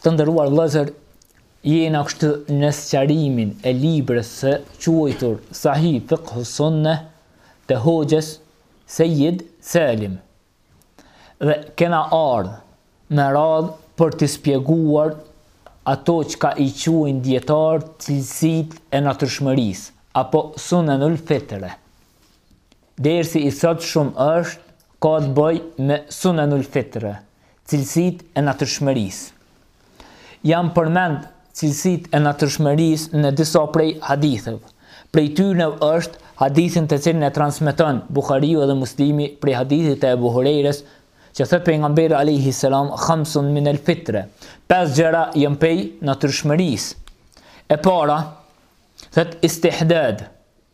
Të nderuar vëllezër, jena kështu në sqarimin e librit të quajtur Sahih Fiqh Sunne të hoxhës Sejid Selim. Dhe kena ardhë në radhë për të spjeguar ato çka i quajnë dijetarët cilësitë e natyrshmërisë, apo sunenul fitre. Dersi i sotshëm është ka t'boj me Sunenul Fitre, cilësitë e natyrshmërisë. Janë përmend cilësitë e natyrshmërisë në disa prej haditheve. Prej tyre është hadithin të cilin e transmeton Buhariu dhe Muslimi prej hadithit të Ebu Hurejres, që thotë pejgamberi alejhi selam khamsun min el fitre, pesë gjëra janë prej natyrshmërisë. E para, thotë istihdad,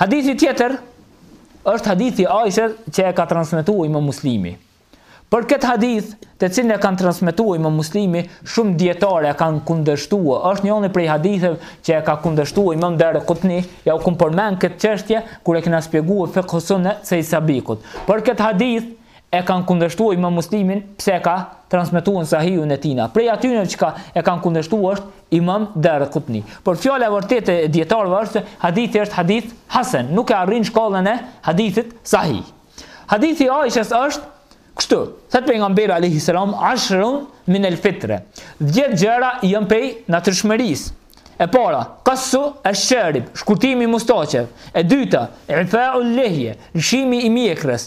Hadithi tjetër është hadithi i Aishës që e ka transmetuar Imam Muslimi. Për këtë hadith, të cilin e kanë transmetuar Imam Muslimi, shumë dijetarë e kanë kundërshtuar. Është njani prej haditheve që e ka kundërshtuar Imam Darqutni, jau kum përmend këtë çështje kur e kena shpjeguar fiqh sunnen e Sejid Sabikut. Për këtë hadith e kan kundërshtuar imam muslimin pse e ka transmetuar në sahihun e tina prej atyre që e kanë kundërshtuar është imam Darqutni por fjala e vërtetë e dijetarëve është se hadithi është hadith hasan nuk e arrin shkallën e hadithit sahih hadithi i Aishës është kështu thot pejgamberi alayhi salam ashrun min al fitra 10 gjëra janë prej natyrshmërisë E para, kasu esh-sherib, shkurtimi i mustaqev. E dyta, ifau lihje, lëshimi i mjekrës.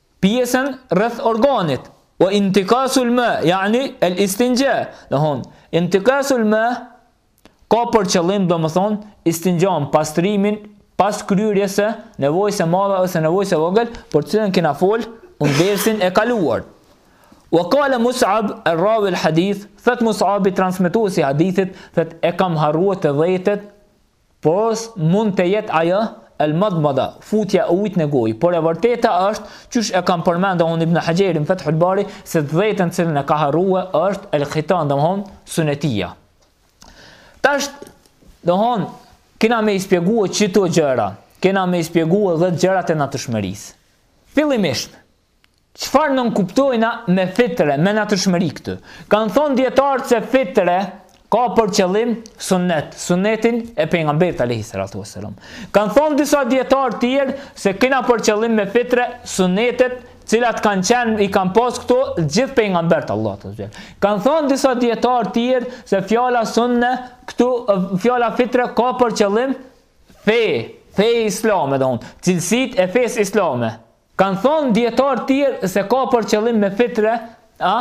pjesën rreth organit wa intikasul ma yani al istinja do thon intikasul ma ka për qëllim do më thon istinjan pastrimin pas kryerjes së nevojës së madhe ose nevojës së vogël për të cilën kena folun dersin e kaluar wa qala mus'ab rawi al hadith thot mus'abi transmetuesi i hadithit thot e kam harruar të dhjetën Pos mund te jet ajo El madmada, futja e ujit ne gojë, por e vërteta është, qysh e ka përmendun Ibn Hajeri në Fethul Bari, se të dhjetën të cilën e ka harrue është El khitan, domthon sunetia. Tash, domthon kena me i spjegue qito gjëra, kena me i spjegue 10 gjërat e natyrshmërisë. Fillimisht, Çfarë nënkuptojna me fitre, me natyrshmëri këtu? Kanë thonë dijetarët se fitre ka për qëllim sunnet, sunnetin e pejgamberit alayhis salatu wassalam. Kanë thonë disa dijetarë tjerë se kena për qëllim me fitre sunnetet, cilat kanë qenë i kanë pas këto gjithë pejgamberët e Allahut azze ue xhel. Kanë thonë disa dijetarë tjerë se fjala sunne këtu fjala fitre ka për qëllim fe, fe islame, domthon cilësitë e fesë islame. Kanë thonë dijetarë tjerë se ka për qëllim me fitre, a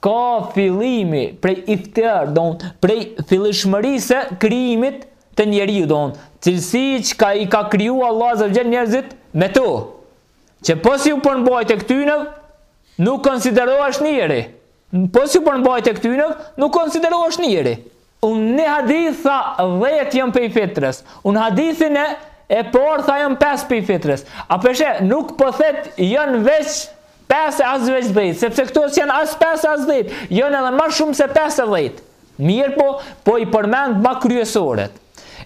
ka fillimi prej iftar, don prej fillishmërisë së krijimit të njeriut don, cilësi që ka i ka kriju Allah azza ve xhel njerëzit me to. Që po s'iu përmbajte këtynëv, nuk konsiderohesh njeri. Po s'iu përmbajte këtynëv, nuk konsiderohesh njeri. Në një hadith tha dhjetë janë pej fitrës, në hadithin e e parë tha janë pesë pej fitrës, a pe sheh nuk po thet po janë veç pesë e as veç dhjetë, sepse këto s'janë as pesë e as dhjetë, janë edhe ma shumë se pesë e dhjetë, mirëpo, po i përmend ma kryesoret.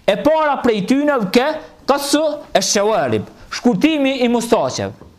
E para prej tynëv ke, kassu esh-shevarib, shkurtimi i mustaqev.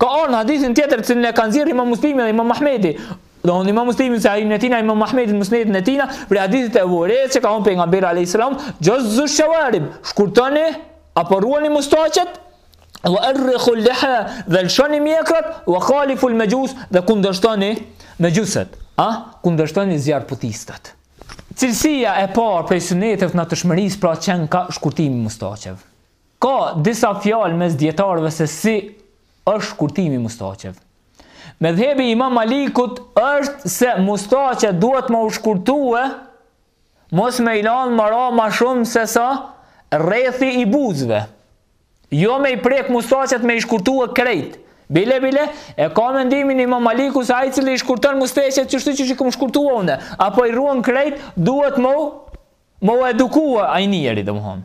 Ka ardhur në hadithin tjetër të cilin e ka nxjerrë Imam Muslimi dhe Imam Ahmedi. Don Imam Muslimi Sahihun e tina Imam Ahmedi në Musnedin e tina, prej hadithit të Abu Hurajra që ka thënë pejgamberi alayhis salam, "Jazzu shawarib, shkurtoni apo rruani mustaqet, wa arkhu liha, dhe lëshoni mjekrat, wa khalifu al-majus, dhe kundërshtoni majuset." A kundërshtoni zjarrputistat. Cilësia e parë prej suneteve të natyrshmërisë pra qenka shkurtimi i mustaqev. Ka disa fjalë mes dijetarëve se si është shkurtimi i mustaqeve. Medhhebi i Imam Malikut është se mustaqja duhet me u shkurtue, mos me i lanë me ra ma shumë se sa rrethi i buzëve. Jo me i prek mustaqet me i shkurtue krejt. Bile bile e ka mendimin Imam Maliku se ai i cili i shkurton mustaqet qështu që i kam shkurtuar unë, apo i rruan krejt, duhet me me u edukua ai njeri domthonë.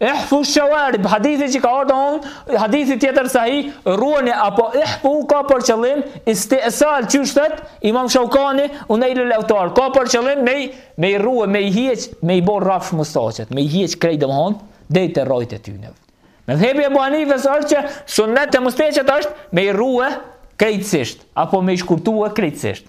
Ihfu shawarib, hadithi që ka ardhur don, hadithi tjetër sahih, rruani apo ihfu ka për qëllim istisal qysh thet Imam Shaukani, në Nail al-Autar, ka për qëllim me i rrua, me i hiq, me i bë rrafsh mustaqet, me i hiq krejt domthon deri te rrojt e tyne. Medhhebi i Ebu Hanifes është që sunet te mustaqet është me i rrua krejtësisht, apo me i shkurtua krejtësisht.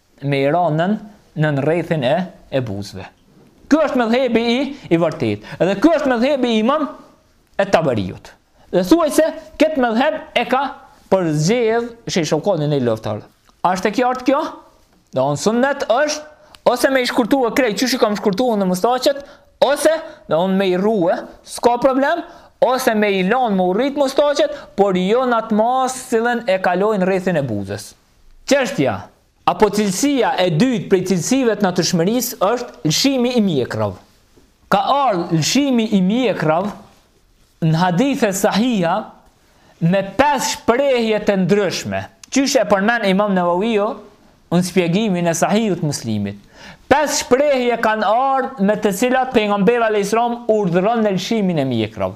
me i ra nën nën rrethin e e buzëve. Ky është medhhebi i i vërtetë. Dhe ky është medhhebi i Imam et-Tabariut. Dhe thuajse këtë medhheb e ka përzgjedh shejh Shaukani në Nail al-Autar. A është e kjartë kjo? Don sunnet është ose me i shkurtue krejt qysh i kam shkurtu unë mustaqet, ose domthon me i rrue, s'ka problem, ose me i lanë me u rrit mustaqet, por jo në atë masë cilën e kalojnë rrethin e buzës. Çështja, apo cilësia e dytë prej cilësive të natyrshmërisë është lëshimi i mjekrrave. Ka ardhë lëshimi i mjekrrave në hadithe sahiha me pesë shprehje të ndryshme, qysh e përmend Imam Nevawiu në shpjegimin e Sahihut të Muslimit. Pesë shprehje kanë ardhë me të cilat pejgamberi alayhis salam urdhëron në lëshimin e mjekrrave.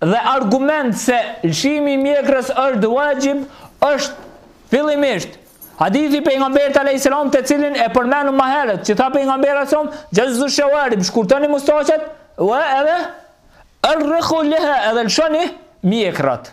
dhe argument se lëshimi i mjekrës është wajib është fillimisht hadithi i pejgamberit alayhis salam të cilin e përmendëm më herët që tha pejgamberi alayhis salam jazzu shawarib shkurtoni mustaqet wa edhe arkhu liha edhe lëshoni mjekrat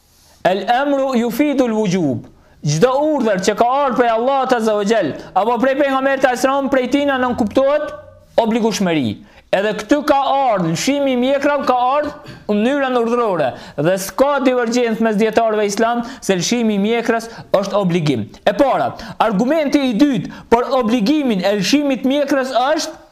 El emru jufidul vuxhub. Çdo urdhër që ka ardhë prej Allahut azze ve xhel, apo prej Pejgamberit alejhi selam, prej tina nënkuptohet obligueshmëri. Edhe këtu ka ardhë, lëshimi i mjekrave ka ardhë në mënyrën urdhërore dhe s'ka divergjencë mes dijetarëve islam se lëshimi i mjekrës është obligim. E para, argumenti i dytë për obligimin e lëshimit të mjekrës është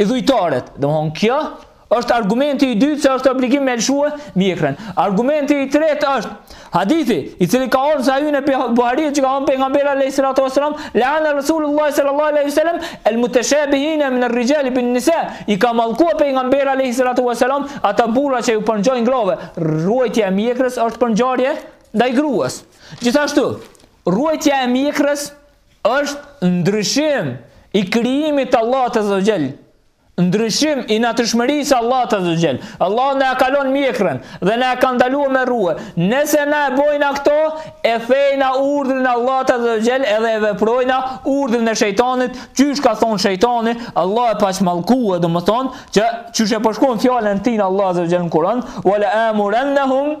idhujtarët. Domethonë, kjo është argumenti i dytë se është obligim me e lëshue mjekrën. Argumenti i tretë është hadithi, i cili ka ardh n'Sahihun e Buhariut që ka thonë Pejgamberi alejhi salatu ue selam, leane Rasulullah sallallahu aleyhi sallam, el muteshebbihine miner-rixhali bin-nisa, i ka mallkua Pejgamberi alejhi salatu ue selam, ata burra që iu përngjajnë grove, rruajtja e mjekrës është përngjarje ndaj grues. Gjithashtu, rruajtja e mjekrës Është ndryshim i krijimit të Allahut Azza wa Jall. Ndryshim i natyrshmërisë së Allahut Azza wa Jall. Allahu na e ka lon mjekrën dhe na e ka ndaluar me rrue. Nëse na e bojna këto, e thejna urdhrin e Allahut Azza wa Jall edhe e veprojna urdhrin e shejtanit, qysh ka thon shejtani, Allah e paç mallkue, domethënë që qysh e përshkruan fjalën e tina Allah Azza wa Jall në Kur'an, wala amurannahum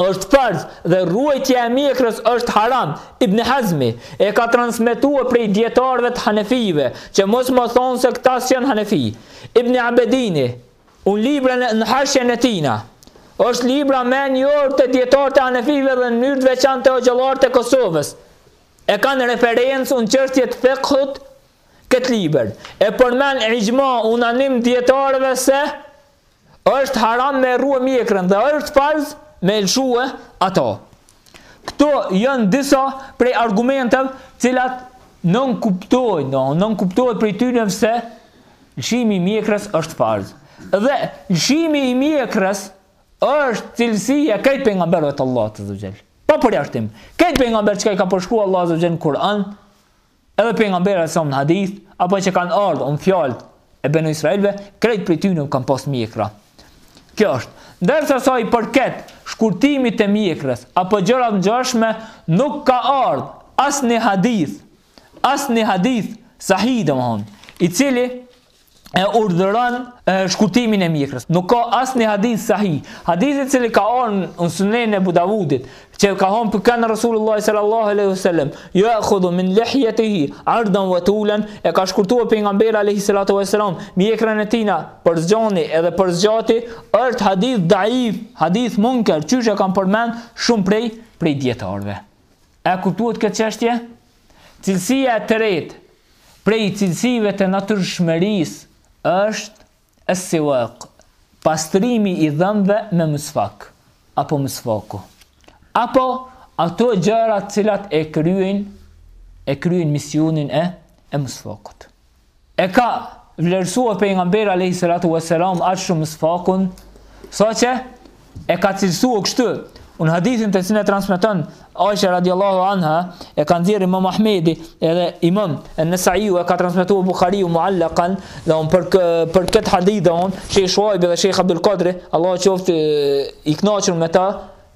është farz dhe rruajtja e mjekrës është haram. Ibn Hazmi e ka transmetuar prej dijetarëve të Hanefijve, që mos me thonë se këta s'janë Hanefi. Ibn Abedini, në librin, në Hashijen e tina, është libra më e njohur te dijetarët e Hanefijve dhe në mënyrë të veçantë te hoxhallarët e Kosovës, e kanë referencë në çështje të fikhut këtë libër. E përmend ixhma unanim dijetarëve se është haram me e rrue mjekrën dhe është farz me e lëshue ato. Këto janë disa prej argumentev cilat nënkupto, nënkuptohet prej tyne se lëshimi i mjekrës është farz. Dhe lëshimi i mjekrës është cilësi e krejt pejgamberëve t'Allahut azze ve xhel. Pa përjashtim, krejt pejgamberët që ka përshkru Allahu azze ve xhel në Kur'an, Edhe pejgamberi alajhi salam në hadith, apo që kanë ardhur në fjalët e benu Israilve, krejt prej tyne kanë pas mjekra. Kjo është. Ndërsa sa i përket shkurtimit të mjekrës apo gjëra të ngjashme, nuk ka ardhur as ni hadith, as ni hadith sahih domthon, i cili e urdhëron e, shkurtimin e mjekrës. Nuk ka asnjë hadith sahih. Hadithi i cili ka ardhur në sunen Ebu Davudit, që ka thonë po kanë Rasulullah sallallahu aleyhu sallam, je'khudhu min lihjetihi, ardan ve tulen, e ka shkurtua pejgamberi aleyhi salatu ve sallam, mjekrën e tina për së gjani edhe për së gjati, është hadith daif, hadith munker, qysh e kanë përmend shumë prej, prej dijetarve. E kuptuat këtë çështje? Cilësia e tretë prej cilësive të natyrshmërisë është es-siwak, pastrimi i dhëmbëve me misfak, apo misfaku, apo ato gjëra të cilat e kryejnë e kryejnë misionin e e misfakut. E ka vlerësuar pejgamberi alayhi salatu wassalam aq shumë misfakun, saqë e ka cilësuar kështu. Në hadithin të cilin e transmeton Aisha radhiyallahu anha, e ka nxjerrë Imam Ahmedi, edhe Imam An-Nasa'i e ka transmetuar Buhariu muallaqan, domethon për kë, për këtë hadith domethon, Sheikh Shuaib dhe Sheikh Abdul Qadri, Allahu qoftë i kënaqur me ta,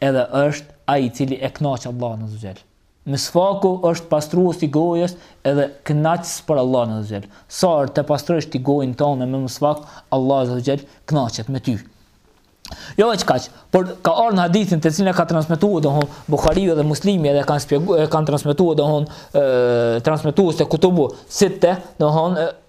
Edhe është ai i cili e kënaq Allahun azza wa xhel. Misfaku është pastrues i gojës edhe kënaqës për Allahun azza wa xhel. Sa herë të pastrosh ti gojën tënde me misfak, Allahu azza wa xhel kënaqet me ty. Jo veç kaq, por ka ardhur në hadithin të cilin e ka transmetuar domethon Buhariu dhe Muslimi edhe kanë shpjeguar e kanë transmetuar domethon ë transmetues të kutubu sitte domethon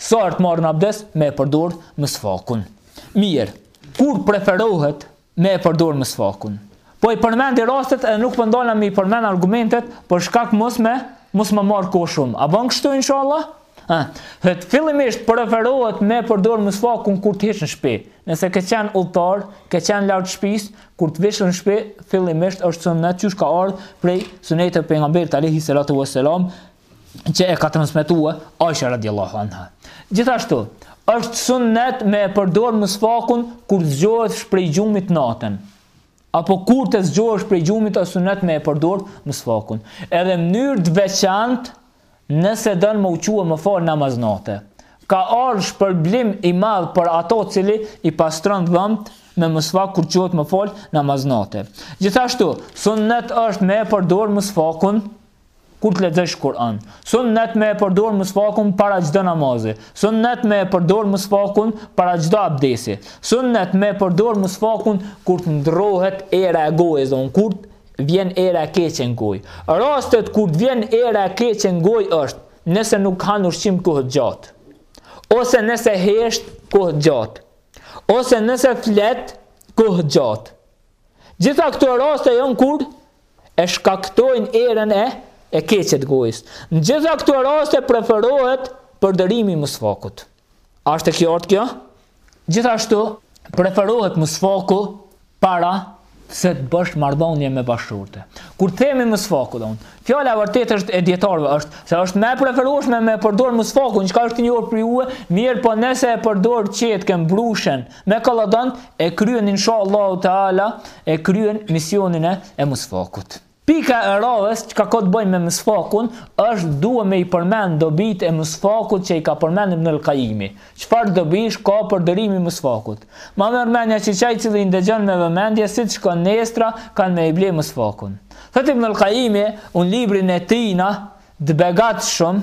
Sa herë të marrin abdes me e përdor misfakun. Mirë, kur preferohet me e përdor misfakun? Po i përmendi rastet edhe nuk po ndalem me i përmend argumentet për shkak mos me mos me marr kohë shumë. A bën kështu inshallah? Ë, thot fillimisht preferohet me përdor misfakun kur të hish në shtëpi. Nëse ke qenë udhëtar, ke qenë larg shtëpisë, kur të vish në shtëpi, fillimisht është sunnet qysh ka ardhur prej sunetit të pejgamberit alayhi salatu vesselam, që e ka transmetuar Aisha radiallahu anha. Gjithashtu, është sunnet me e përdor misfakun kur të zgjohesh prej gjumit natën. Apo kur të zgjohesh prej gjumit është sunnet me e përdor misfakun. Edhe në mënyrë të veçantë nëse don me u çu me falë namaz nate. Ka ardh shpërblim i madhë për atë i cili i pastron dhëmët me misfak kur çohet me falë namaz nate. Gjithashtu, sunnet është me e përdor misfakun Kur të lexosh Kur'an, sunnet me e përdor misfakun para çdo namazi, sunnet me e përdor misfakun para çdo abdesi, sunnet me e përdor misfakun kur të ndrrohet era e gojës, domethon kur të vjen era e keqe në gojë. Rastet kur të vjen era e keqe në gojë është nëse nuk han ushqim kohë gjatë, ose nëse hesht kohë gjatë, ose nëse flet kohë gjatë. Gjitha këto raste jon kur e shkaktojnë erën e keqe të gojës. Në gjitha këto raste preferohet përdorimi i misvakut. A është e qartë kjo? Gjithashtu preferohet misvaku para se të bësh marrëdhënie me bashkëshorte. Kur themi misvaku don, fjala e vërtetë është e dietarëve është se është më e preferueshme me e përdor misvakun, çka është e njohur për ju, mirëpo nëse e përdor çetkën, brushen, Me kalladon e kryen inshallahu teala e kryen misionin e misvakut. Pika e radhës çka ka të bëjë me misvakun është dua me i përmend dobitë e misvakut që i ka përmend Ibn al-Qayimi. Çfarë dobish ka përdorimi i misvakut? Ma merr mendja që qaj i cili i ndëgjon me vëmendje si t'shkon nestra kanë me i ble misvakun. Thot Ibn al-Qayimi në librin e tijna të begatshëm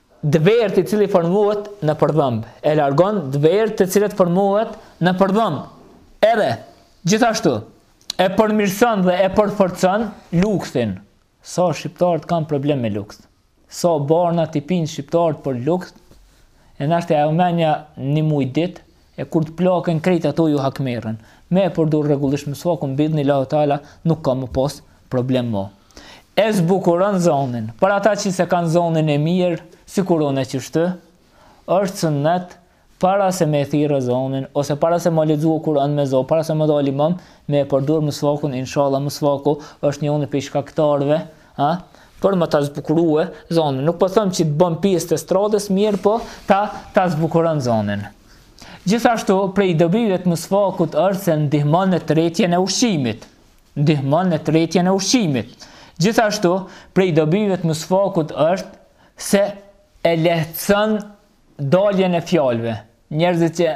Dbert i cili formohet nëpër dhëmb. E largon dbert të cilat formohet nëpër dhëmb. Edhe, gjithashtu, e përmirëson dhe e përforcon lukthin. Sa so, shqiptarët kanë problem me lukth. Sa so, barna po i pinë shqiptarët për lukth. E nashtë e aumenja ni muj ditë, E kur të plaken krejt ato ju hakmerren. Me e përdorë rregullisht misvakun bi'idhnillahi teala nuk ka me pas problem mo. E zbukuron zonin. Për ata që s'e kanë zonin e mirë, sikur unë qishtu, është sunnet para se me e thirrë ezanin ose para se me lexua Kur'an me zo, para se me dalë imam, me e përdorë misvakun, inshallah misvaku është njoni prej shkaktarëve Ë? Për me ta zbukurue zonin. Nuk po them që të bën pjesë të estradës, mirëpo ta zbukuron zonin. Gjithashtu, prej dobive të misvakut është se ndihmon në tretjen e ushqimit. Ndihmon në tretjen e ushqimit. Gjithashtu, prej dobive të misvakut është se e lehtëson daljen e fjalëve. Njerëzit që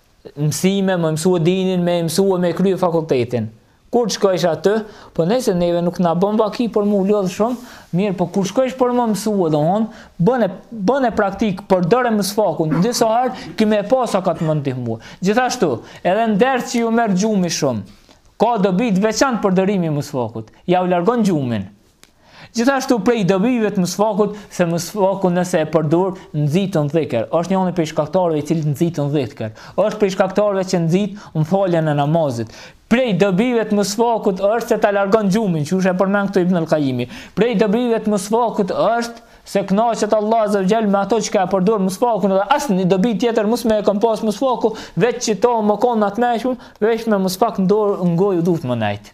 mësime, me mësua dinin, me mësua me krye fakultetin. Kur të shkojsh aty, po nëse neve nuk na bën vaki për m'u lodh shumë, mirëpo kur shkojsh për me mësua, domthon, bëne praktikë, përdore misvakun, disa herë ke me e pa sa ka me të ndihmu. Gjithashtu, edhe njerëzit që ju merr gjumi shumë. Ka dobi të veçantë përdorimi i misvakut. Jau largon gjumin. Gjithashtu prej dobive të misvakut, se misvaku nëse e përdor nxit në dhikër, është njëri prej shkaktarëve i cili nxit në dhikër. Është prej shkaktarëve që nxit në faljen e namazit. Prej dobive të misvakut është se ta largon gjumin, qysh e përmend këtu Ibn al-Qayyimi. Prej dobive të misvakut është se kënaqet Allah azze ve xhel me atë që ka përdor misvakun dhe asnjë dobi tjetër mos me kan pas misvaku, vetë qito me kon atmeshun, veç me misvak n'dorë n'gojë duhet me nejt.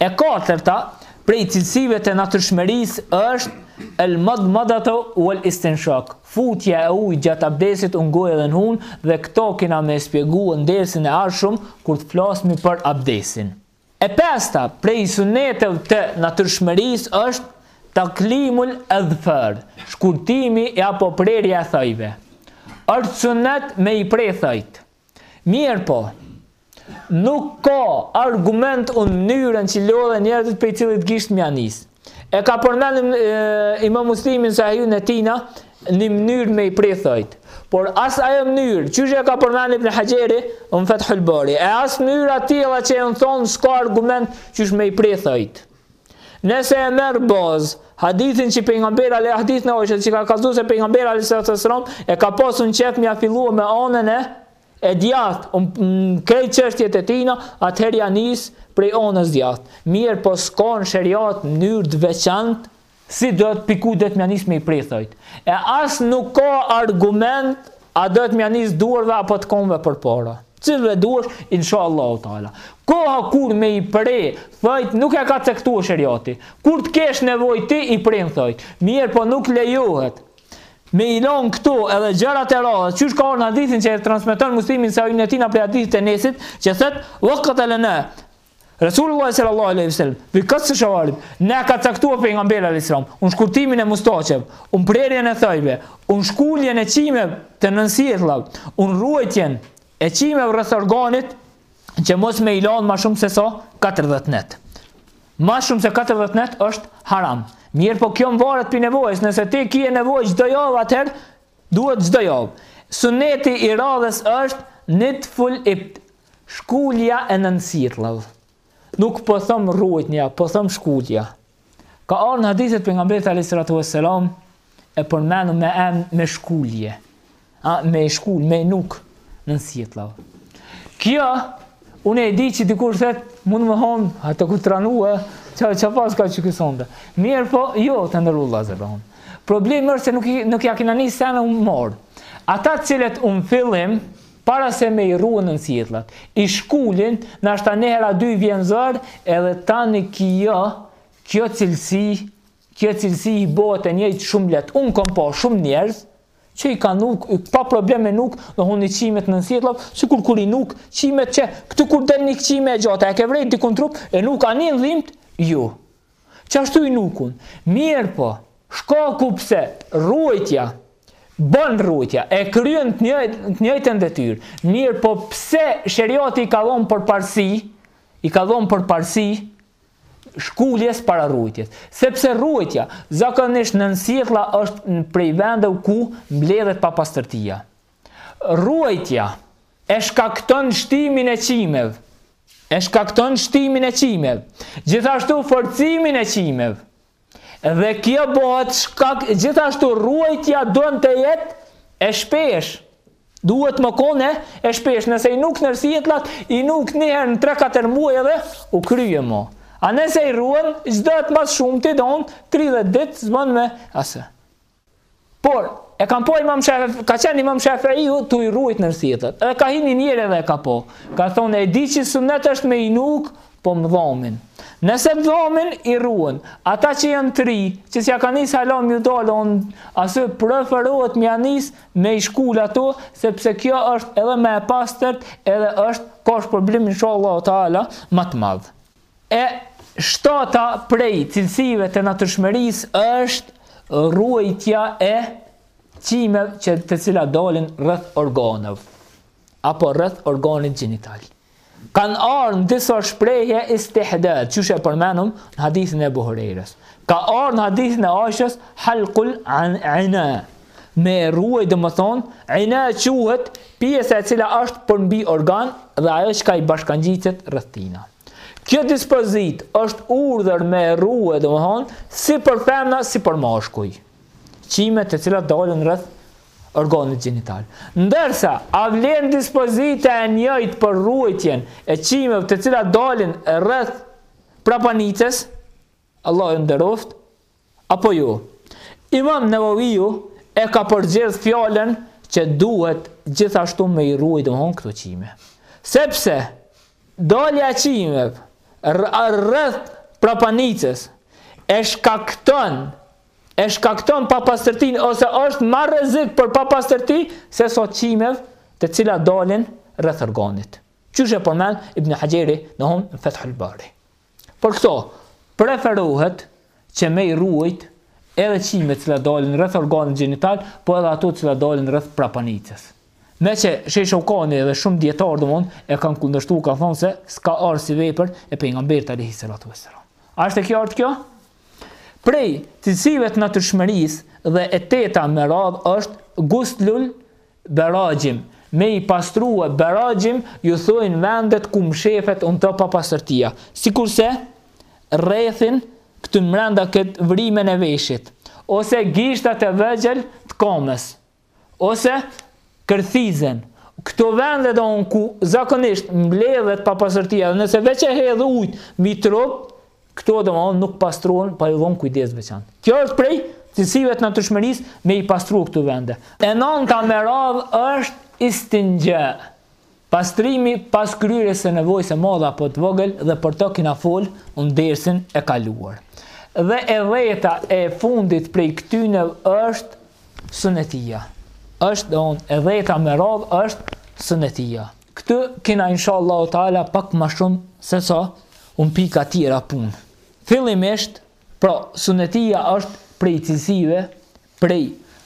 E katërta prej cilësive të natyrshmërisë është el madmadatu wal istinshaq, futja e ujit gjatë abdesit në gojë dhe në hund dhe këto kena me shpjeguar në dersin e ardhshëm kur të flasmi për abdesin. E pesta prej suneteve të natyrshmërisë është taklimul adhfar, shkurtimi e apo prerja e thojve. Është sunet me i pre thojt. Mirëpo, nuk ka argument un mënyrën që lodhen njerëzit prej cilit gisht me ja nis. E ka përmendur Imam Muslimi në Sahihun e tina ni mënyrë me i pre thojt. Por as ajo mënyrë, qysh e ka përmendur Ibn Haxheri në Fathul Bari, e as mënyra tjera që janë thonë s'ka argument qysh me i pre thojt. Nëse e merr bazë, hadithin që pejgamberi hadithin e Aishes që ka kallzu se pejgamberi alejhi salatu wasalam e ka pasur në qef me ja filluar me anën e e djathtë, un krejt çështjet e tina, atëherë ja nis prej anës djathtë. Mirë, po s'ka në sheriat mënyrë të veçantë Si do ti pi ku do ti me ja nis me i pre thojt e as nuk ka argument a do ti me ja nis duarve apo te komve përpara cilve duash insha Allahu taala koha kur me i pre thojt nuk e ka caktua sheriati kur të kesh nevoj ti i pren thojt mirëpo nuk lejohet me i lan këto edhe gjërat e radhës qysh ka ardh në hadithin që e transmeton muslimi n sahihun e tina prej hadithit Enesit që thot vekkate lena Resulullah sallallahu alaihi wasallam, fi kassi shavarib, na ka caktuar pejgamberi alaihi salam, un shkurtimin e mustaqev, un prerjen e thojve, un shkuljen e qimev të nënsjetllave, un rruajtjen e qimev rreth organit që mos me i lan ma shumë se sa 40 net. Ma shumë se 40 net është haram. Mirëpo kjo mvaret pi nevojës, nëse ti kie nevojë çdo javë atëherë duhet çdo javë. Sunneti i radhës është nitful ibt, Shkulja e nënsjetllav. Nuk po thom rrujtja, po thom shkulja. Ka ardhur në hadithe të pejgamberit alayhis salatu was salam e përmendur me emër shkulje. A me shkul, me nduk nënsjetlla. Kjo unë e di që dikush thot mund më hon atë ku tranua, ça ça pas ka çu sonda. Mirëpo, jo të nderua vëllazër po. Problemi është se nuk nuk ja kena nis sana u mor. Ata të cilët un fillim Para se me i rrue nënsjetllat. I shkulin, nashta ni her a dy i vjen zor, edhe tani kjo, kjo cilësi, kjo cilësi i bohet e njëjtë shumë let. Unë kom pa shumë njerz, që i ka nduk, pa problem i nduk, edhe ni qimet nën sjetllat, sikur kur i nduk, qimet qe, këtu kur del një qime e gjate, e ke vre dikun n trup, e nduk a nin dhimt, jo. Që ashtu i nukun. Mirëpo, shkaku pse rrujtja bën rrujtja, e kryen të njëjtën detyrë. Mirëpo pse sheriati i ka dhënë përparësi, i ka dhënë përparësi shkuljes para rrujtjes. Sepse rrujtja zakonisht nënsjetlla është një prej vendeve ku mbledhet papastërtia. Rruajtja e shkakton shtimin e qimev, e shkakton shtimin e qimev, gjithashtu forcimin e qimev, dhe kjo bëhet shkak, gjithashtu rruajtja duhet të jetë e shpesh, duhet me kon e shpesh, nëse i nuk nënsjetllat, i nuk njëherë në 3-4 muaj edhe, u krye mo. A nëse i rruan, duhet ma së shumti do, 30 ditë, s'bën me, asë. Por, e ka pa imam Shafi'i, ka qenë imam Shafi'iu tu i rrujt nënsjetllat. Edhe ka hi njëri edhe e ka pa. Ka thonë, e di që sunet është me i nuk, po më dhomin. Nëse më dhomin, i rruan. Ata që janë të ri, që s'ja ka nis hala me dalë, asi preferohet me ia nis me i shkul ato, sepse kjo është edhe më e pastërt, edhe është, ka është problem në shala o tala, matë madhë. E shtata prej cilësive të natyrshmërisë është rruajtja e qimeve që të cilat dalin rreth organeve apo rreth organit gjenital. Kan ardhur në disa shprehje istihdad, qysh e përmenëm në hadithin e Ebu Hurejrës. Ka ardhur në hadithin e Aishës halkul ane. Me e rruajt domethonë, ane quhet pjesa e cila është përmbi organ dhe ajo çka i bashkangjitet rreth tina. Kjo dispozitë është urdhër me e rruajt domethonë, si për femna, si për mashkuj. Qime të cilat dalin rreth organit gjenital. Ndërsa, a vlen dispozita e njëjtë për rruajtjen e qimeve të cilat dalin rreth prapanicës, Allahu ju nderoftë, Apo jo? Imam Neveviu e ka përzgjedh fjalën që duhet gjithashtu me i rruajt domthon këto qime. Sepse dalja e qimeve rreth prapanicës e shkakton e shkakton papastërtinë ose është ma rrezik për papastërti se sa qimev të cilat dalin rreth organit. Qysh e përmend Ibn Haxheri, domthon në Fethul Bari. Për këto, preferohet që me i rruajt edhe qime të cilat dalin rreth organit gjenital, po edhe ato të cilat dalin rreth prapanicës. Meqë Shejh Sheukani edhe shumë dijetarë domethonë e kanë kundërshtu, kanë thonë se s'ka ardh si vepër e Pejgamberit alejhi salatu ve selam. A është e qartë kjo? Prej cilësive të natyrshmërisë dhe e teta me radhë është gustlul Beraxhim, me i pastrue beraxhim ju thojnë vendet ku mshefet un to papastërtia, sikurse rrethin këtu mrenda kët vrimen e veshit, ose gishtat e vegjël të kamës, ose kërthizën, këto vende domthon ku zakonisht mbledhet papastërtia dhe nëse veq e hedh ujt mbi trup Këto domethënë nuk pastrohen pa i dhënë kujdes të veçantë. Kjo është prej cilësive të natyrshmërisë me i pastrua këto vende. E nënta me radhë është istinxha. Pastrimi pas kryerjes së nevojës së madhe apo të vogël dhe për to kena fol në dersin e kaluar. Dhe e dhjeta e fundit prej këtyne është sunetia. E dhjeta me radhë është sunetia. Këtë kena inshallahu taala pak më shumë se sa un pika tjera punë. Fillimisht, pra sunetia është prej cilësive, prej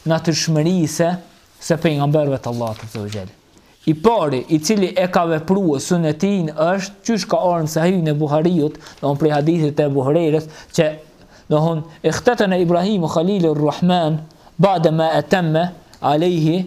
natyrshmërisë së pejgamberëve të Allahut azza wa jall. I pari, i cili e ka vepruar sunetin është qysh ka ardhur në Sahihun e Buhariut, domthon prej hadithit të Abu Hurairës, që thon ikhtetene Ibrahim Khalilur Rahman, ba'da ma atamma alayhi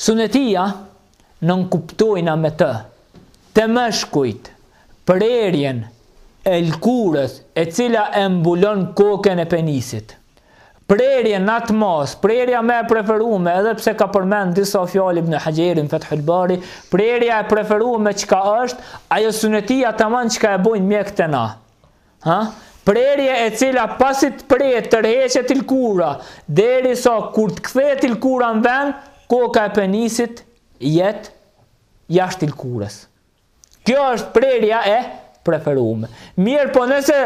Sunnetia, nënkuptojna me të, te meshkujt, prerjen e lkurës e cila e mbulon koken e penisit. Prerjen n'atë masë, prerja më e preferume, edhe pse ka përmend disa fjalë Ibn Hajeri n'Fethul Bari, prerja e preferume çka është, ajo sunnetia taman çka e bojnë mjekët te na. Ha? Prerje e cila pasi të prejë tërheqet lkura, deri sa kur të kthehet lkura në vend, koka e penisit jetë jashtë lkurës. Kjo është prerja e preferume. Mirëpo nëse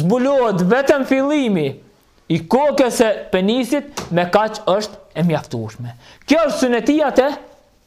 zbulohet vetëm fillimi i kokës e penisit, me kaq është e mjaftushme. Kjo është sunetia te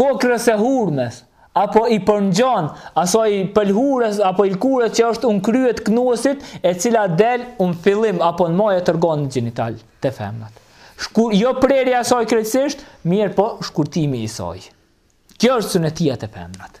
Kokrrës e hurmes, apo i përngjan asaj pëlhurës apo lkurës që është un krye të knusit e cila del un fillim apo në maje të organit gjenital te femnat. Shkur jo prerja e saj krejtësisht, mirëpo shkurtimi i saj. Kjo është sunetia te femnat.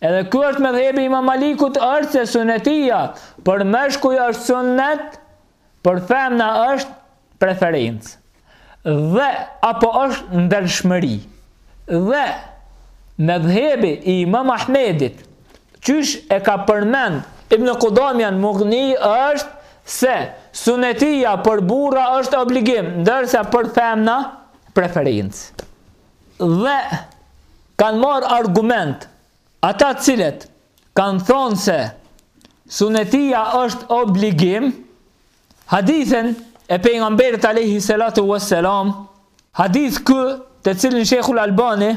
Edhe ky është medhhebi i Imam Malikut është se sunetia për meshkuj është sunnet, për femna është preferencë. Dhe apo është ndershmëri. Dhe medhhebi i Imam Ahmedit, qysh e ka përmend Ibn Qudame n'Mughni është se sunetia për burra është obligim, ndërsa për femna preferencë. Dhe kanë marrë argument ata të cilët kanë thonë se sunetia është obligim, hadithin e pejgamberit Alehi Selatu Veselam, hadith ky të cilin Shejhul Albani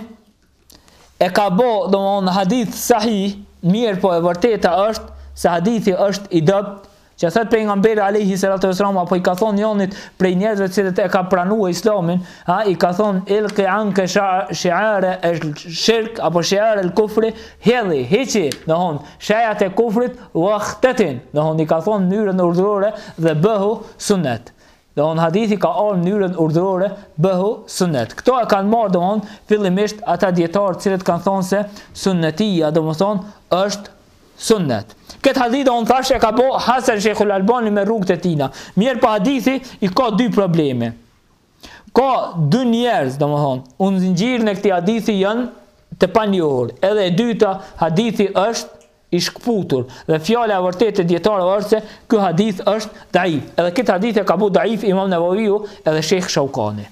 e ka bo domethonë hadith sahih, mirëpo e vërteta është se hadithi është i dobët Që thot pejgamberi alayhi salatu wasallam apo i ka thon njonit prej njerëzve i cili e ka pranuar islamin, ha i ka thon ilqi anka shi'ar al-shirk apo shi'ar al-kufr, hedhi, hiqi, domethon, shiarat e kufrit wa khtetin, domethon i ka thon në mënyrën urdhërore dhe bëhu sunnet. Domethon hadithi ka ardhur në mënyrën urdhërore, bëhu sunnet. Këto e kanë marrë domthon fillimisht ata dietar të cilët kanë thënë se sunnetia domthon është sunnet. Këtë hadith unë thashë e ka bë hasen Sheikhul Albani me rrugët e tina. Mirëpo hadithi i ka dy probleme. Ka dy njerëz domthon, në zinxhirin e këtij hadithi janë të panjohur. Edhe e dyta hadithi është i shkputur dhe fjala e vërtetë e dietarëve është se ky hadith është daif. Edhe këtë hadith e ka bu daif Imam Nevaviu edhe Sheikh Shaukani.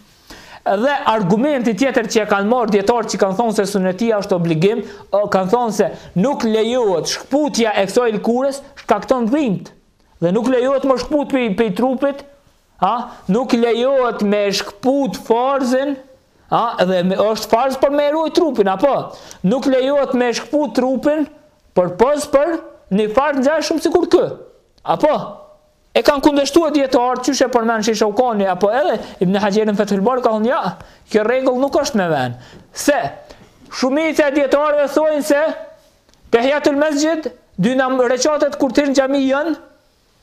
Edhe argumenti tjetër që e kanë marrë dietarë që kanë thonë se sunnetia është obligim, kanë thonë se nuk lejohet shkputja e kësaj lëkurës, shkakton dhimbje. Dhe nuk lejohet me shkput prej trupit A, nuk lejohet me shkput farzin, a, dhe është farz për me e rujt trupin, apo, nuk lejohet me shkput trupin, përpos për një farz ngjashëm sikur ky, apo, e kanë kundërshtu dijetarë, që e përmend Shaukani, apo edhe, ibn Haxheri në Fethul Bari, ka thonë, kjo rregull nuk është me vend, se, shumica e dijetarëve thojnë se, tehijetul mesxhid, dy rekatet kur hin në xhami janë,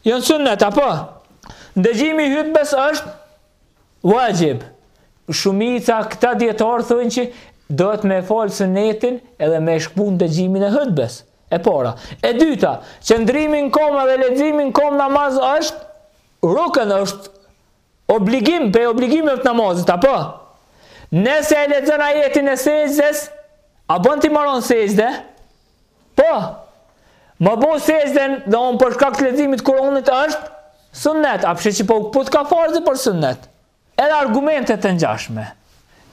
Jon sunnet apo? Ndëgjimi i hutbes është vaxhib. Shumica këta dietar thonë që duhet me fal sunnetin edhe me shkput ndëgjimin e hutbes. E para, e dyta, qëndrimi në komë dhe leximi në komë në namaz është rukën është Obligim prej obligimeve të namazit, apo? Nëse e lexon ajetin e sexhdes, a bën ti me ra në sexhde? Po. Me bo sexhden domethon për shkak të leximit të Kur'anit është sunnet, apo shkëputka farzi për sunnet. Edhe argumente të ngjashme.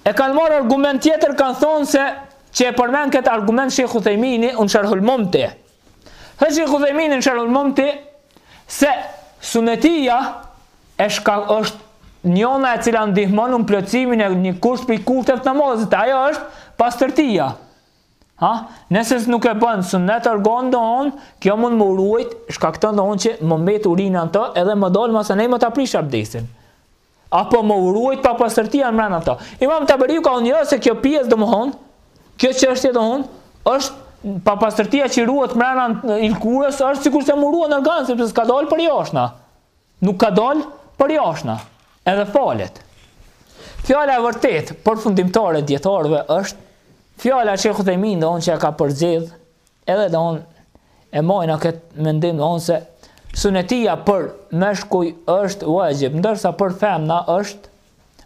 E kanë marrë argument tjetër, kanë thonë se që e përmend këtë argument Sheikh Uthejmini, në sharhul mumti. Thotë Sheikh Uthejmini në sharhul mumti Se sunetia është çka është njona e cila ndihmon në plotësimin e një kusht prej kushteve të namazit Ajo është pastërtia Ha? Nëse nuk e bën sunet organin domethon, kjo mund me u ruajt, shkakton domethon që me mbet urina në të edhe me dal masanej me ta prish abdesin. Apo me u ruajt papastërtia mbrenda këta. Imam Taberiu ka thonë jo se kjo pjesë domthon, kjo çështje domthon është papastërtia që ruhet mbrenda lëkurës është sikur se me u ru n'organ sepse s'ka dalë për jashtë. Nuk ka dalë për jashtë. Edhe falet. Fjala e vërtetë përfundimtare e dijetarëve është fjala e Shejh Uthejminit, domthon që e ka përzgjedh Edhe domthon e majna këtë mendim domthon se sunetia për meshkuj është vaxhib, ndërsa për femna është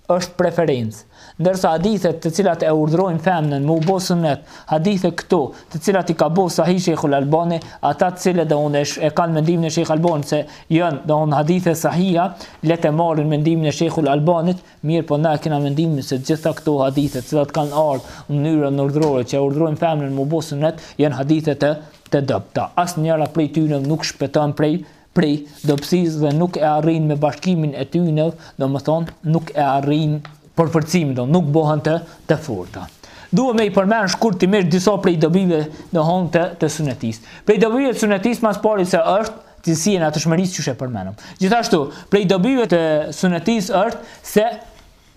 është preferencë. Ndërsa hadithet të cilat e urdhrojnë femnën me u bë sunet, hadithe këto, të cilat i ka bë sahih Shejhul Albani, ata të cilët domthon e kanë mendimin e Shejh Albanit se janë domthon hadithe sahiha, le të marrin mendimin e Shejhul Albanit, Mirëpo na e kena mendimin se të gjitha këto hadithe të cilat kanë ardhur në mënyrën urdhërore që e urdhërojnë femrën mu bo sunnet janë hadithe të të dobëta. Asnjëra prej tyre nuk shpëton prej prej dobësisë dhe nuk e arrin me bashkimin e tyre, domethënë nuk e arrin përforcimin, do nuk bëhen të të forta. Duhet me i përmend shkurtimisht disa prej dobive, domethënë të të sunnetisë. Prej dobive të sunnetisë ma s'pari se është cilësi e natyrshmërisë qysh e përmenëm. Gjithashtu, prej dobive të sunetisë është se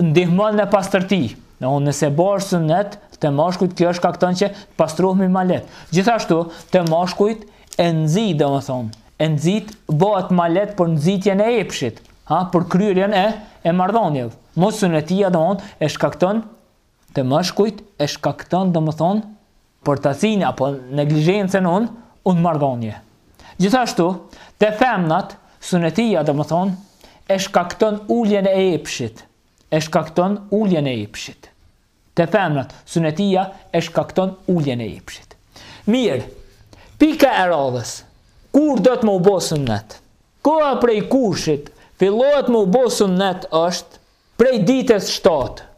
ndihmon në pastërti. Domthon nëse bohet sunet te mashkujt, kjo shkakton që të pastrumi ma lehtë. Gjithashtu, te mashkujt e nxi, domethonë, e nxit bëhet ma lehtë për nxitjen e epshit, ha, për kryerjen e, e marrëdhënieve. Mossunetia, domethonë, e shkakton te mashkujt e shkakton domethënë përtacinë apo neglizhencën domthon n'marrëdhënie. Gjithashtu, te femnat sunetia domethënë e shkakton uljen e epshit, e shkakton uljen e epshit. Te femnat sunetia e shkakton uljen e epshit. Mirë. Pika e radhës. Kur duhet me u bë sunnet? Koha prej kurit fillohet me u bë sunnet është Prej ditës shtatë,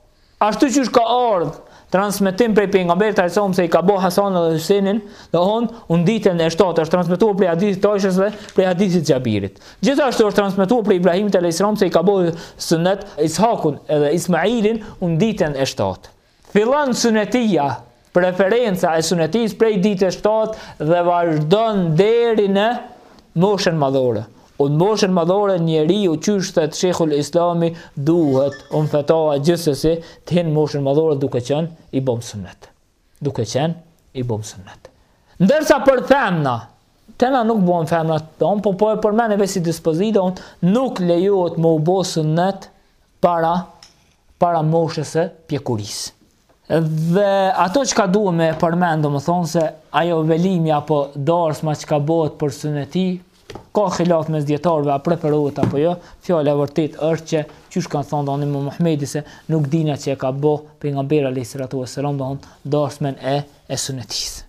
ashtu qysh ka ardhë transmetim prej Pejgamberit alejhi selam se i ka bo Hasanin dhe Hysejnin, domthon n'ditën e shtatë është transmetuar prej hadithit të Ajshes dhe prej hadithit të Xhabirit. Gjithashtu është transmetuar prej Ibrahimit alejhi selam se i ka bo sunet Ishakun edhe Ismailin n'ditën e shtatë. Fillon sunetia, preferenca e sunetisë prej ditës shtatë dhe vazhdon deri në moshën madhore. N'moshën madhore njeriu qysh thotë Shejhul Islami duhet, n'fetaua gjithsesi të hi n'moshën madhore duke qenë i bom sunet. Duke qenë i bom sunet. Ndërsa për femna, te na nuk bohen femna, domthon po po e përmendi veç si dispozita, domthon nuk lejohet me u bo sunet para para moshës së pjekurisë. Dhe ato çka duhet me përmend, domethënë se ajo velimi apo darsma çka bëhet për suneti, ka hilaf mes dijetarëve a preferohet apo jo, fjala e vërtetë është që qysh kanë thënë domethënë Imam Muhamedi se nuk dina që e ka bë pejgamberi alayhis salatu wassalam domethënë darsmen e e sunetisë.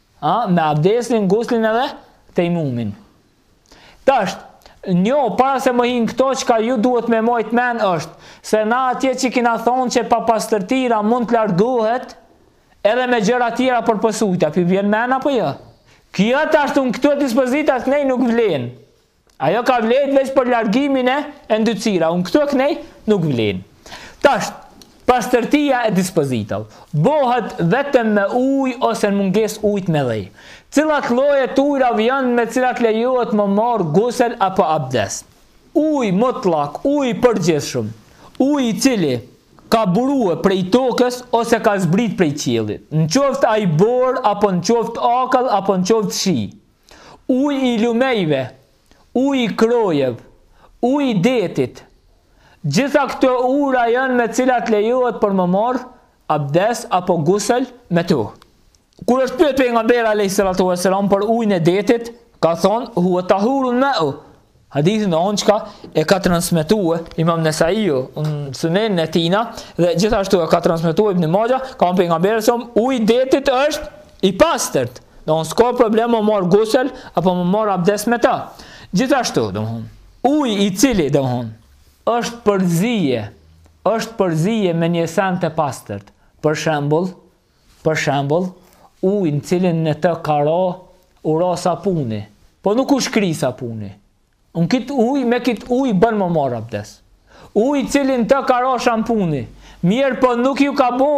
A, me abdesin, guslin edhe tejemumin. Tashtë, një, para se me hi në këto çka ju duhet me mojt men është, se na atje që kina thonë që papastërtira mund të largohet, edhe me gjëra tjera përpos ujt, a p'ju vjen men apo jo? Kjo tashtë në këto dispozitat knej nuk vlen. Ajo ka vlejt veç për largimin e e ndytsirav, në këto knej nuk vlen. Tash, pastërtia e dispozitav, bohet vetëm me uj ose në mungesë t'ujt me dhej. Cilat lloje të ujrav janë me cilat lejohet me marrë gusël apo abdes. Uj mutlak, uj i përgjithshëm, uj i cili ka burue prej tokës ose ka zbrit prej qiellit, në qoftë ai borë apo në qoftë akull apo në qoftë shi. Uji i lumenjve, uji i krojev, uji i detit, gjitha këto ujra janë me cilat lejohet për me marrë abdes apo gusël me to. Kur është pyet pejgamberi alayhis salatu wassalam për ujin e detit, ka thonë, hue tahuru mau, Hadithin domethënë çka e ka transmetue imam Nesaiu në sunenin e tina dhe gjithashtu e ka transmetue ibn Maxhe ka thonë pejgamberi alayhis salam uji i detit është i pastërt domethënë s'ka problem me marrë gusël apo me marrë abdes me ta gjithashtu domethënë uji i cili domethënë është përzie është përzie me një sen të pastërt për shembull Për shembull, uji në cilin në të ka ra, u ra sapuni, po nuk u shkri sapuni. Në kit uj, me kit uj bën me marr abdes. Uj i cili në të ka ra shampuni, mirëpo nuk ju ka bo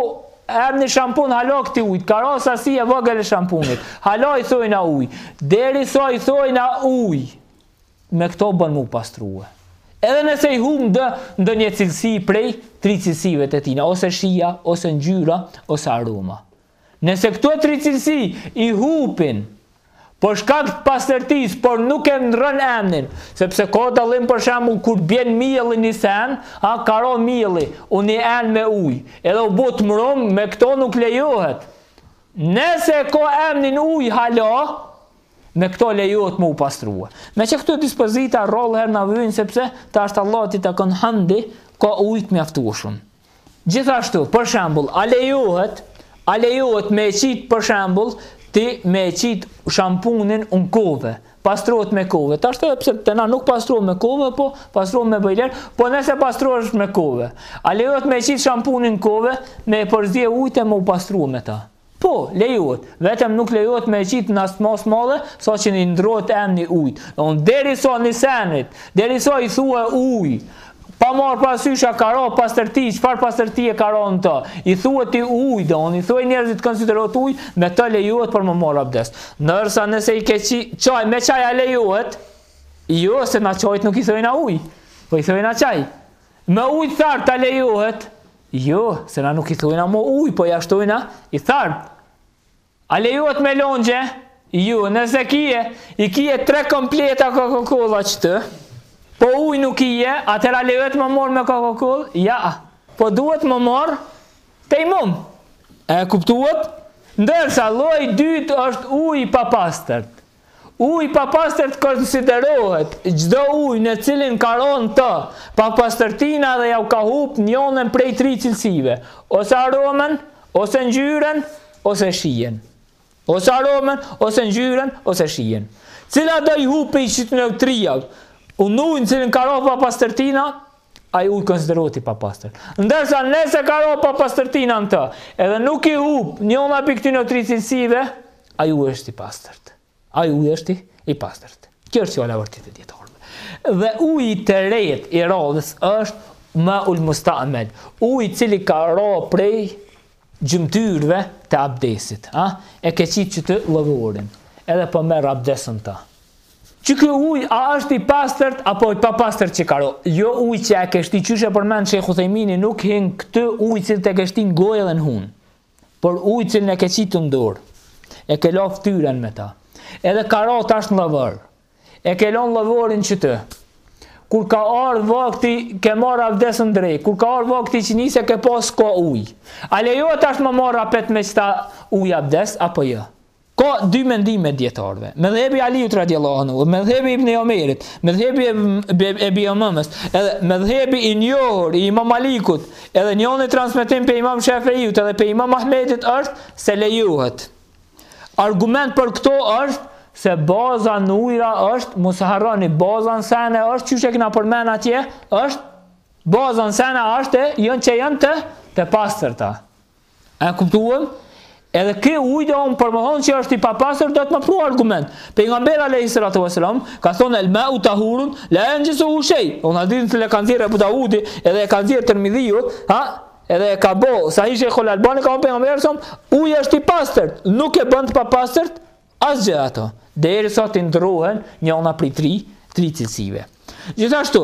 emni shampun hala këti ujt, ka ra sasi e vogël e shampunit. Hala i thojna uj, deri sa i thojna uj. me këto bën m'u pastrue. Edhe nëse i hup ndo, ndonjë cilësi prej tri cilësive të tina, ose shija, ose ngjyra, ose aroma. Nëse këto tri cilësi i hupin, për shkak të pastërtisë, por nuk e ndrën emnin, sepse ka dallim për shembull kur bjen mielli në sen, a ka ra mielli, në një enë me ujë, edhe u bo mrum, me këto nuk lejohet. Nëse ka emnin ujë hala, me këto lejohet me u pastru. Meqë këto dispozita rrallë herë na vyjnë, sepse tash Allahut i takon hamdi, ka ujë mjaftushëm. Gjithashtu, për shambull, a lejohet, a lejohet me e qitë për shambull, ti me e qitë shampunin në kovë, pastrohesh me kovë. Tash edhe na nuk pastrohna me kovë, po pastrohna me bojler, po nëse pastrohesh me kovë. A lejohet me e qitë shampunin në kovë, me e përzi ujtë e me u pastru me ta. Po, lejohet, vetëm nuk lejohet me qitë në asi mase të madhe, saqë i ndrrohet emni ujit. Në në derisa një senit, derisa i thue ujë, pa marrë parasysh a ka ra pastërti, çfarë pastërtie ka ra në ta, i thue ti ujë, dhe unë i thue njerëzit konsiderohet ujë, me të lejohet për me marrë abdes. Ndërsa nëse i ke qit çaj, me çaj a lejohet, jo se na çajit nuk i thojna ujë, po i thojna çaj. Me ujë të thartë a lejohet, Jo, se na nuk i thojna mo ujë, po ia shtojna i thartë. A lejohet me lëngje? Jo, nëse kije, i kije tre kompleta Coca-Cola qaty, po ujë nuk kije, atëherë a lejohet me marrë me Coca-Cola? Jo, po duhet me marrë tejemum. E kuptuat? Ndërsa, lloji i dytë është uji i papastërt. Uji i papastërt konsiderohet çdo ujë në cilin ka ra në të papastërtina dhe ia ka hup njënën prej tri cilësive, ose aromën, ose ngjyrën, ose shijen. Ose aromën, ose ngjyrën, ose shijen. Cilado i hup prej qityne trijave, ujit në cilin ka ra papastërtina, ai ujë konsiderohet i papastërt. Ndërsa nëse ka ra papastërtina në të, edhe nuk i hup njëna prej ktyne tri cilësive, Ai uji është i pastërt. Ai uji është i pastërt. Kjo është fjala e vërtetë e dijetarëve. Dhe uji i tretë i radhës është ma ul musta'mal. Uji i cili ka ra prej gjymtyrëve të abdesit, a? E ke qitë qaty lavorin, edhe po merr abdes në ta. Qiky ujë, a është i pastërt, apo i papastërt që ka ra? Jo uji që e ke shti, qysh e përmend Shejh Uthejmini, nuk hin këtu uji që e ke shti në gojë dhe në hundë. Por ujë të cilin e ke qitë në dorë, e ke la ftyrën me ta. Edhe ka ra tash në lavor. E ke lanë lavorin qaty. Kur ka ardhë vakti, ke marrë avdes në drekë. Kur ka ardhë vakti i iqindisë, s'ke pasë ka ujë. A lejohet tash me marrë apet me qat ujë avdes, apo jo? Ja? Ka dy mendime dijetarëve. Medhhebi Aliut radiallahu anhu, medhhebi Ibn Omerit, medhhebi i Ebi Umames, edhe medhhebi i njohur i Imam Malikut, edhe njëri transmetim pe Imam Shafiut edhe pe Imam Ahmedit është se lejohet. Argument për këto është se baza në ujra është mos harroni baza në sene është qysh e kena përmend atje është baza në sene është e janë që janë të të pastërta. A kuptuam? Edhe kush don për me thonë që është i papastër duhet me pru argument. Pejgamberi alayhis salatu wasalam ka thonë el ma'u tahurun la yanjisu shay. Në hadithin cilin e ka nxjerrë Abu Dawudi edhe e ka nxjerrë Tirmidhiu, ha? Edhe e ka bë Sahih Sheikhul Albani ka thonë pejgamberi son uji është i pastër, nuk e bën të papastër asgjë atë. Derisa të ndrohen njona prej tri, tri cilësive. Gjithashtu,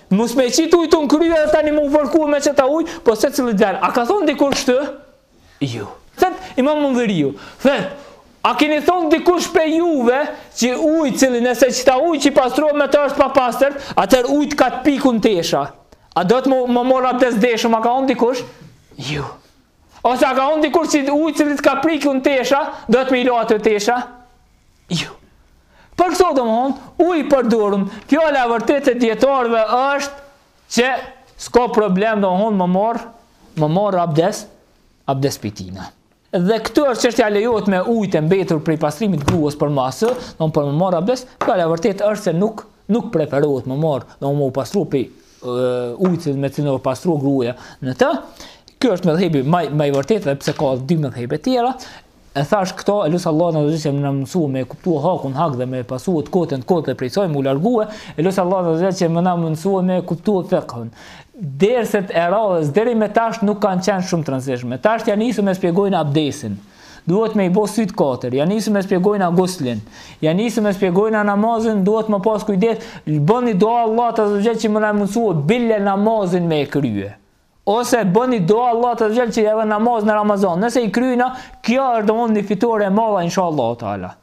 Mos me qit ujtë n'krye dhe tani me u fërku me qeta ujë, po secili vend. A ka thon dikush kështu? Jo. Thot Imam Mundhiriu, thot A kini thonë dikush pe juve që ujtë cili nëse qëta ujë që pastrohet me të është papastër, atëherë ujtë ka të pikun n'tesha. A duhet me morr abdes deshëm, a ka thonë dikush? Jo. Ose a ka thonë dikush që ujtë që të ka pikun n'tesha, duhet me i la ato tesha? Jo. Për këto domethonë, ujtë e përdorun, fjala e vërtetë e dijetarëve është që s'ka problem domethonë me morr, me morr abdes, abdes pi tina. Dhe këtu është çështja lejohet me ujë të mbetur prej pastrimit të gruas për masë, don për me marr abdes, fjala e vërtetë është se nuk nuk preferohet me marr, do me u pastru pi ujit me të cilin u pastru gruaja në të. Ky është medhhebi më më i vërtetë edhe pse ka dy medhhebe të tjera. E thash këto, e lus Allahun azze ve xhel që me na mundësu me kuptu hakun hak dhe me pasu të kotën të kotë dhe prej saj me u largu, e lus Allahun azze ve xhel që me na mundësu me kuptu fikhun. Derset e radhës, deri me tash nuk kanë qenë shumë të rëndësishme. Tash ja nisim me spjegojna abdesin. Duhet me i bo sytë katër. Ja nisim me spjegojna guslin. Ja nisim me spjegojna namazin. Duhet me pas kujdes. Boni dua Allahit azze ve xhel që me na mundësu bile namazin me e krye. Ose boni dua Allahit azze ve xhel që edhe namaz në Ramazan. Nëse i kryjna, kjo është domethonë një fitore e madhe, insha Allah.